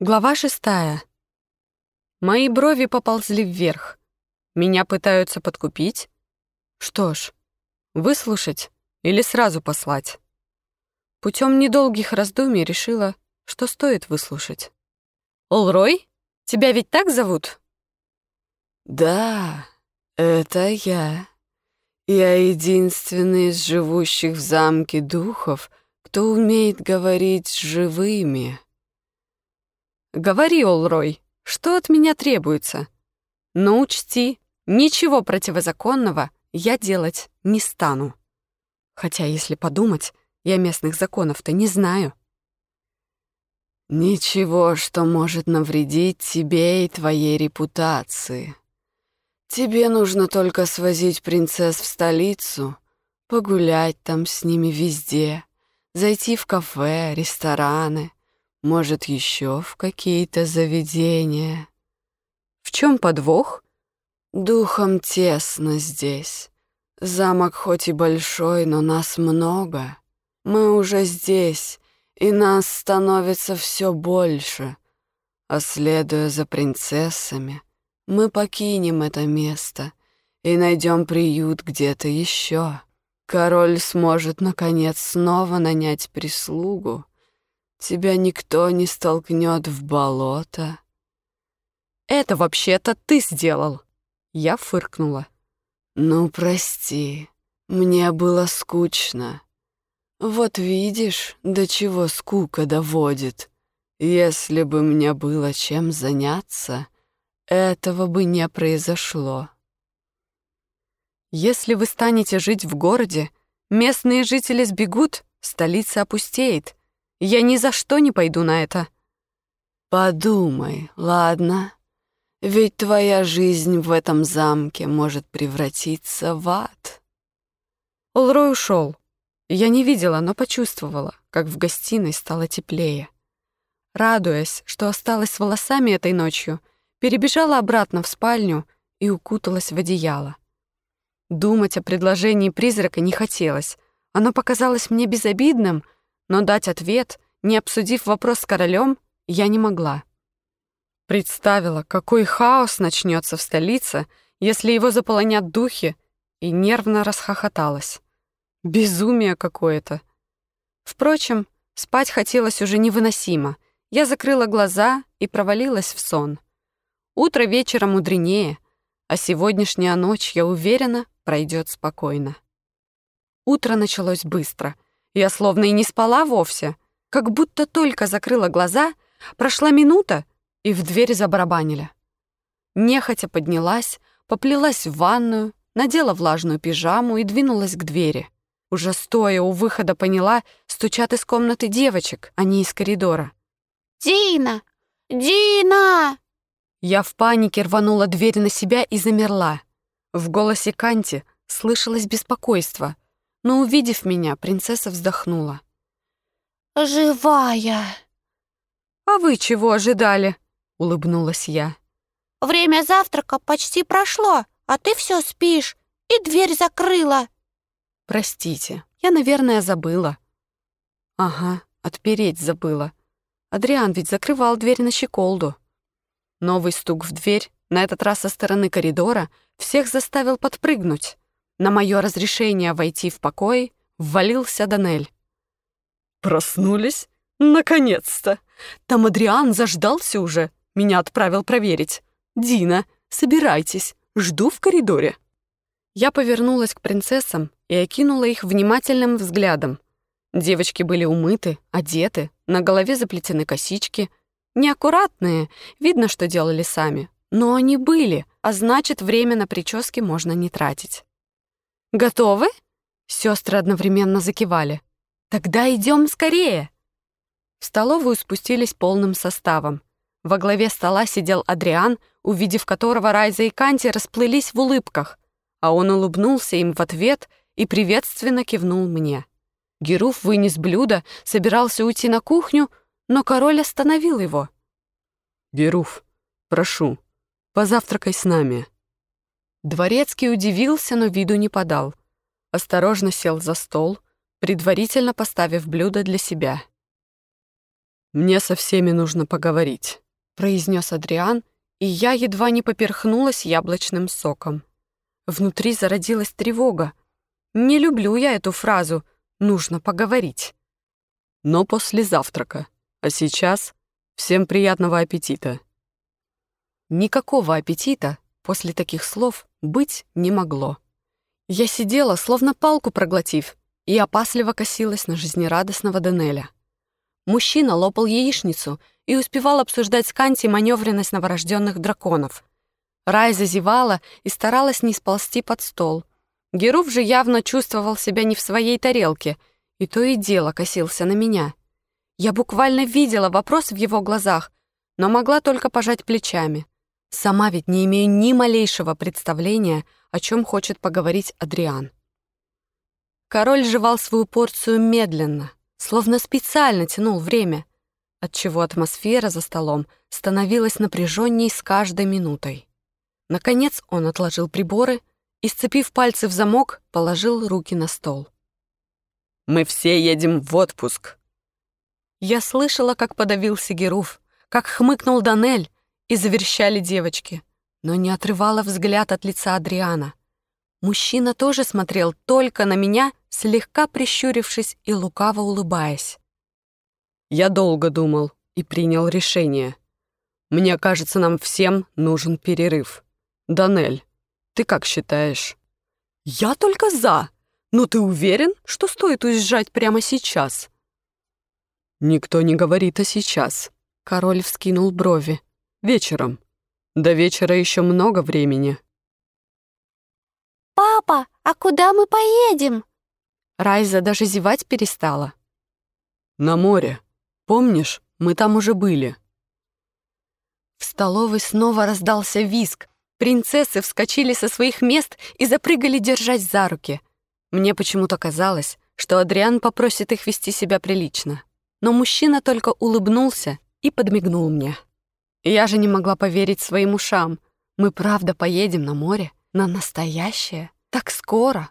Глава шестая. Мои брови поползли вверх. Меня пытаются подкупить? Что ж, выслушать или сразу послать? Путем недолгих раздумий решила, что стоит выслушать. «Олрой? Тебя ведь так зовут?» «Да, это я. Я единственный из живущих в замке духов, кто умеет говорить с живыми». «Говори, Олрой, что от меня требуется? Но учти, ничего противозаконного я делать не стану. Хотя, если подумать, я местных законов-то не знаю». «Ничего, что может навредить тебе и твоей репутации. Тебе нужно только свозить принцесс в столицу, погулять там с ними везде, зайти в кафе, рестораны, может, еще в какие-то заведения. В чем подвох? Духом тесно здесь. Замок хоть и большой, но нас много. Мы уже здесь, и нас становится все больше. А следуя за принцессами, мы покинем это место и найдем приют где-то еще. Король сможет, наконец, снова нанять прислугу, Тебя никто не столкнет в болото. Это вообще-то ты сделал. Я фыркнула. Ну, прости, мне было скучно. Вот видишь, до чего скука доводит. Если бы мне было чем заняться, этого бы не произошло. Если вы станете жить в городе, местные жители сбегут, столица опустеет, я ни за что не пойду на это. Подумай, ладно? Ведь твоя жизнь в этом замке может превратиться в ад. Олрой ушел. Я не видела, но почувствовала, как в гостиной стало теплее. Радуясь, что осталась с волосами этой ночью, перебежала обратно в спальню и укуталась в одеяло. Думать о предложении призрака не хотелось. Оно показалось мне безобидным — но дать ответ, не обсудив вопрос с королем, я не могла. Представила, какой хаос начнется в столице, если его заполонят духи, и нервно расхохоталась. Безумие какое-то. Впрочем, спать хотелось уже невыносимо. Я закрыла глаза и провалилась в сон. Утро вечера мудренее, а сегодняшняя ночь, я уверена, пройдет спокойно. Утро началось быстро — я словно и не спала вовсе, как будто только закрыла глаза, прошла минута, и в дверь забарабанили. Нехотя поднялась, поплелась в ванную, надела влажную пижаму и двинулась к двери. Уже стоя у выхода поняла, стучат из комнаты девочек, а не из коридора. «Дина! Дина!» Я в панике рванула дверь на себя и замерла. В голосе Канти слышалось беспокойство — но, увидев меня, принцесса вздохнула. «Живая!» «А вы чего ожидали?» — улыбнулась я. «Время завтрака почти прошло, а ты все спишь и дверь закрыла». «Простите, я, наверное, забыла». «Ага, отпереть забыла. Адриан ведь закрывал дверь на щеколду». Новый стук в дверь, на этот раз со стороны коридора, всех заставил подпрыгнуть. На мое разрешение войти в покой ввалился Данель. «Проснулись? Наконец-то! Там Адриан заждался уже, меня отправил проверить. Дина, собирайтесь, жду в коридоре». Я повернулась к принцессам и окинула их внимательным взглядом. Девочки были умыты, одеты, на голове заплетены косички. Неаккуратные, видно, что делали сами. Но они были, а значит, время на прически можно не тратить. Готовы?» Сестры одновременно закивали. «Тогда идем скорее!» В столовую спустились полным составом. Во главе стола сидел Адриан, увидев которого Райза и Канти расплылись в улыбках, а он улыбнулся им в ответ и приветственно кивнул мне. Геруф вынес блюдо, собирался уйти на кухню, но король остановил его. «Геруф, прошу, позавтракай с нами». Дворецкий удивился, но виду не подал. Осторожно сел за стол, предварительно поставив блюдо для себя. «Мне со всеми нужно поговорить», — произнес Адриан, и я едва не поперхнулась яблочным соком. Внутри зародилась тревога. Не люблю я эту фразу «нужно поговорить». Но после завтрака. А сейчас всем приятного аппетита. Никакого аппетита после таких слов быть не могло. Я сидела, словно палку проглотив, и опасливо косилась на жизнерадостного Данеля. Мужчина лопал яичницу и успевал обсуждать с Канти маневренность новорожденных драконов. Рай зазевала и старалась не сползти под стол. Геруф же явно чувствовал себя не в своей тарелке, и то и дело косился на меня. Я буквально видела вопрос в его глазах, но могла только пожать плечами. Сама ведь не имею ни малейшего представления, о чем хочет поговорить Адриан. Король жевал свою порцию медленно, словно специально тянул время, отчего атмосфера за столом становилась напряженней с каждой минутой. Наконец он отложил приборы и, сцепив пальцы в замок, положил руки на стол. «Мы все едем в отпуск». Я слышала, как подавился Геруф, как хмыкнул Данель, и заверещали девочки, но не отрывала взгляд от лица Адриана. Мужчина тоже смотрел только на меня слегка прищурившись и лукаво улыбаясь. «Я долго думал и принял решение. Мне кажется, нам всем нужен перерыв. Данель, ты как считаешь?» «Я только за. Но ты уверен, что стоит уезжать прямо сейчас?» «Никто не говорит о сейчас», — король вскинул брови. «Вечером. До вечера еще много времени». «Папа, а куда мы поедем?» Райза даже зевать перестала. «На море. Помнишь, мы там уже были». В столовой снова раздался виск. Принцессы вскочили со своих мест и запрыгали держать за руки. Мне почему-то казалось, что Адриан попросит их вести себя прилично. Но мужчина только улыбнулся и подмигнул мне. Я же не могла поверить своим ушам. Мы правда поедем на море? На настоящее? Так скоро?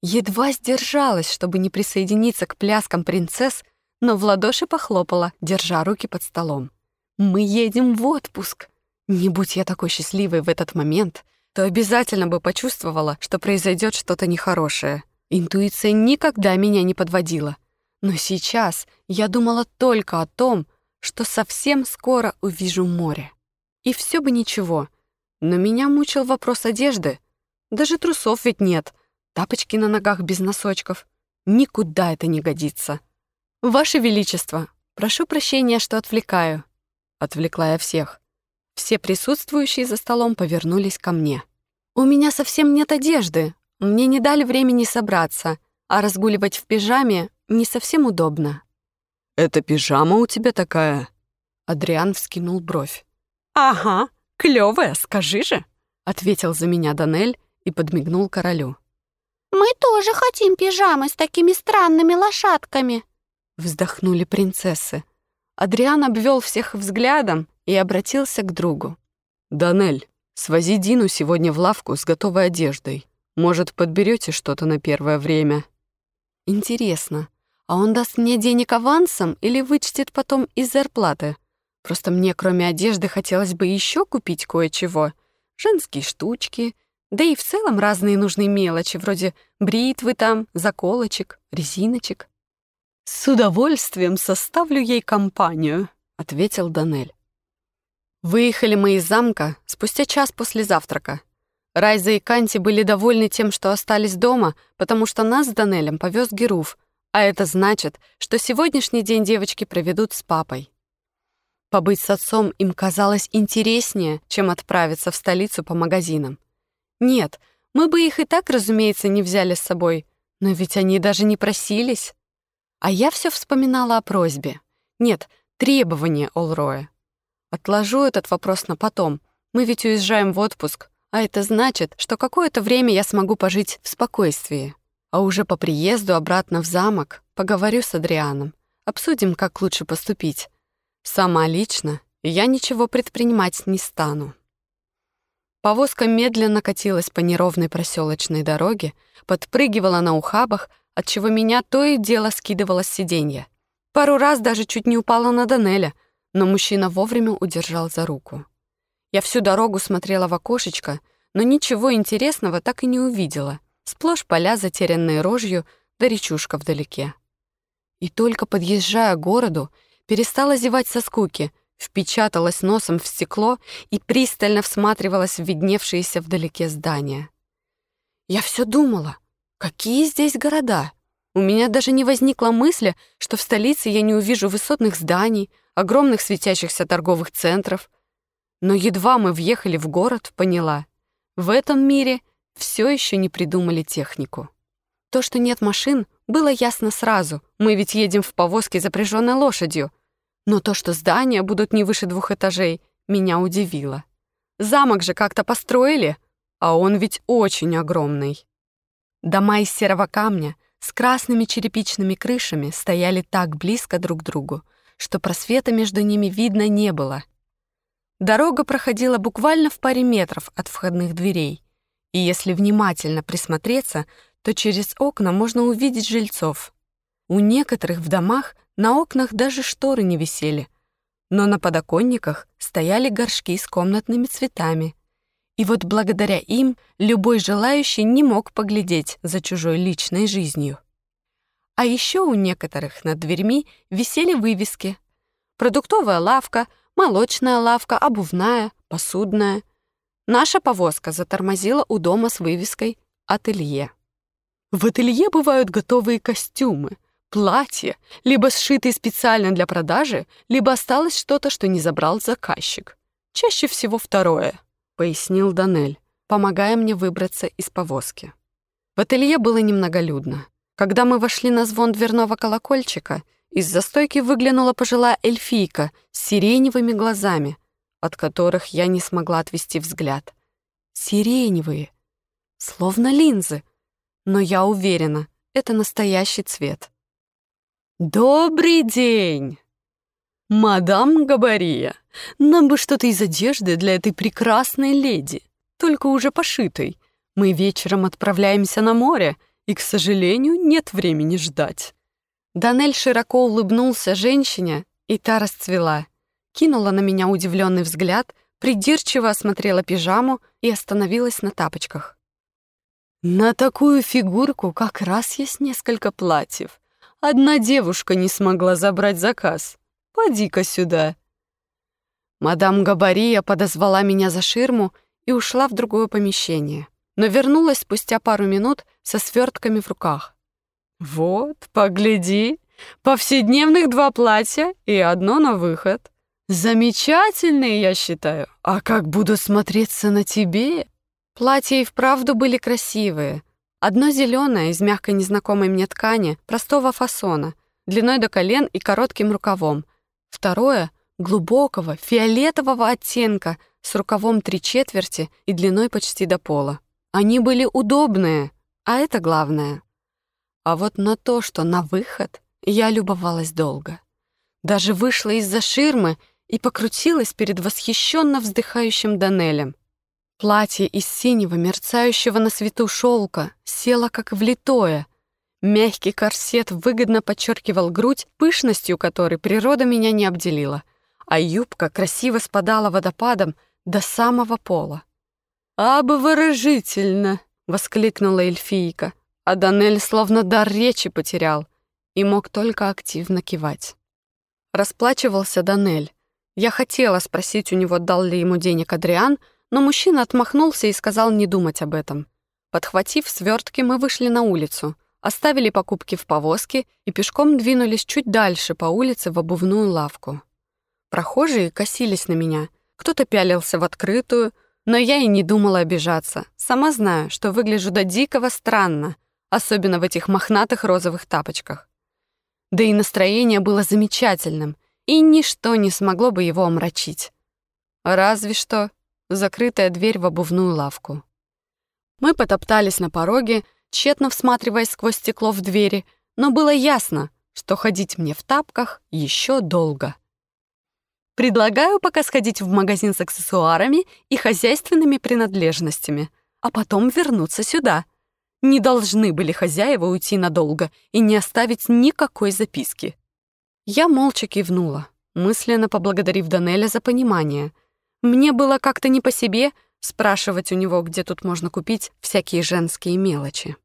Едва сдержалась, чтобы не присоединиться к пляскам принцесс, но в ладоши похлопала, держа руки под столом. «Мы едем в отпуск!» Не будь я такой счастливой в этот момент, то обязательно бы почувствовала, что произойдет что-то нехорошее. Интуиция никогда меня не подводила. Но сейчас я думала только о том, что совсем скоро увижу море. И все бы ничего, но меня мучил вопрос одежды. Даже трусов ведь нет — тапочки на ногах без носочков. Никуда это не годится. «Ваше Величество, прошу прощения, что отвлекаю», — отвлекла я всех. Все присутствующие за столом повернулись ко мне. «У меня совсем нет одежды. Мне не дали времени собраться, а разгуливать в пижаме не совсем удобно». «Это пижама у тебя такая?» Адриан вскинул бровь. «Ага, клёвая, скажи же», — ответил за меня Данель и подмигнул королю. «Мы тоже хотим пижамы с такими странными лошадками», — вздохнули принцессы. Адриан обвел всех взглядом и обратился к другу. «Данель, свози Дину сегодня в лавку с готовой одеждой. Может, подберете что-то на первое время?» «Интересно, а он даст мне денег авансом или вычтет потом из зарплаты? Просто мне, кроме одежды, хотелось бы еще купить кое-чего. Женские штучки, да и в целом разные нужные мелочи, вроде бритвы там, заколочек, резиночек. «С удовольствием составлю ей компанию», — ответил Данель. Выехали мы из замка спустя час после завтрака. Райза и Канти были довольны тем, что остались дома, потому что нас с Данелем повез Геруф, а это значит, что сегодняшний день девочки проведут с папой. Побыть с отцом им казалось интереснее, чем отправиться в столицу по магазинам. Нет, мы бы их и так, разумеется, не взяли с собой, но ведь они даже не просились. А я все вспоминала о просьбе. Нет, требование Олроя. Отложу этот вопрос на потом. Мы ведь уезжаем в отпуск, а это значит, что какое-то время я смогу пожить в спокойствии. А уже по приезду обратно в замок поговорю с Адрианом. Обсудим, как лучше поступить. Сама лично я ничего предпринимать не стану. Повозка медленно катилась по неровной проселочной дороге, подпрыгивала на ухабах, отчего меня то и дело скидывало с сиденья. Пару раз даже чуть не упала на Данеля, но мужчина вовремя удержал за руку. Я всю дорогу смотрела в окошечко, но ничего интересного так и не увидела. Сплошь поля, затерянные рожью, да речушка вдалеке. И только подъезжая к городу, перестала зевать со скуки, впечаталась носом в стекло и пристально всматривалась в видневшиеся вдалеке здания. Я все думала, какие здесь города? У меня даже не возникла мысли, что в столице я не увижу высотных зданий, огромных светящихся торговых центров. Но едва мы въехали в город, поняла, в этом мире все еще не придумали технику. То, что нет машин, было ясно сразу. Мы ведь едем в повозке, запряженной лошадью. Но то, что здания будут не выше двух этажей, меня удивило. Замок же как-то построили, а он ведь очень огромный. Дома из серого камня с красными черепичными крышами стояли так близко друг к другу, что просвета между ними видно не было. Дорога проходила буквально в паре метров от входных дверей, и если внимательно присмотреться, то через окна можно увидеть жильцов. У некоторых в домах на окнах даже шторы не висели, но на подоконниках стояли горшки с комнатными цветами. И вот благодаря им любой желающий не мог поглядеть за чужой личной жизнью. А еще у некоторых над дверьми висели вывески. Продуктовая лавка, молочная лавка, обувная, посудная. Наша повозка затормозила у дома с вывеской «Ателье». В ателье бывают готовые костюмы, платья, либо сшитые специально для продажи, либо осталось что-то, что не забрал заказчик. Чаще всего второе, пояснил Данель, помогая мне выбраться из повозки. В ателье было немноголюдно. Когда мы вошли на звон дверного колокольчика, из застойки выглянула пожилая эльфийка с сиреневыми глазами, от которых я не смогла отвести взгляд. Сиреневые, словно линзы, но я уверена, это настоящий цвет. «Добрый день!» «Мадам Габария, нам бы что-то из одежды для этой прекрасной леди, только уже пошитой. Мы вечером отправляемся на море, и, к сожалению, нет времени ждать». Данель широко улыбнулся женщине, и та расцвела. Кинула на меня удивленный взгляд, придирчиво осмотрела пижаму и остановилась на тапочках. «На такую фигурку как раз есть несколько платьев. Одна девушка не смогла забрать заказ. Поди-ка сюда». Мадам Габария подозвала меня за ширму и ушла в другое помещение но вернулась спустя пару минут со свертками в руках. «Вот, погляди, повседневных два платья и одно на выход. Замечательные, я считаю. А как буду смотреться на тебе?» Платья и вправду были красивые. Одно зеленое из мягкой незнакомой мне ткани, простого фасона, длиной до колен и коротким рукавом. Второе — глубокого, фиолетового оттенка, с рукавом три четверти и длиной почти до пола. Они были удобные, а это главное. А вот на то, что на выход, я любовалась долго. Даже вышла из-за ширмы и покрутилась перед восхищенно вздыхающим Данелем. Платье из синего, мерцающего на свету шелка, село как влитое. Мягкий корсет выгодно подчеркивал грудь, пышностью которой природа меня не обделила, а юбка красиво спадала водопадом до самого пола. «Обворожительно!» — воскликнула эльфийка, а Данель словно дар речи потерял и мог только активно кивать. Расплачивался Данель. Я хотела спросить у него, дал ли ему денег Адриан, но мужчина отмахнулся и сказал не думать об этом. Подхватив свертки, мы вышли на улицу, оставили покупки в повозке и пешком двинулись чуть дальше по улице в обувную лавку. Прохожие косились на меня. Кто-то пялился в открытую, но я и не думала обижаться. Сама знаю, что выгляжу до дикого странно, особенно в этих мохнатых розовых тапочках. Да и настроение было замечательным, и ничто не смогло бы его омрачить. Разве что закрытая дверь в обувную лавку. Мы потоптались на пороге, тщетно всматриваясь сквозь стекло в двери, но было ясно, что ходить мне в тапках еще долго. Предлагаю пока сходить в магазин с аксессуарами и хозяйственными принадлежностями, а потом вернуться сюда. Не должны были хозяева уйти надолго и не оставить никакой записки. Я молча кивнула, мысленно поблагодарив Данеля за понимание. Мне было как-то не по себе спрашивать у него, где тут можно купить всякие женские мелочи.